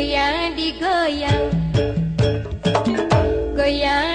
goyan di goyan goyan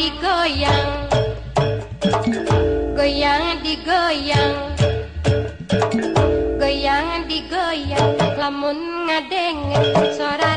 digoyang. Goyang digoyang. Goyang digoyang. Lamun ngadeng suara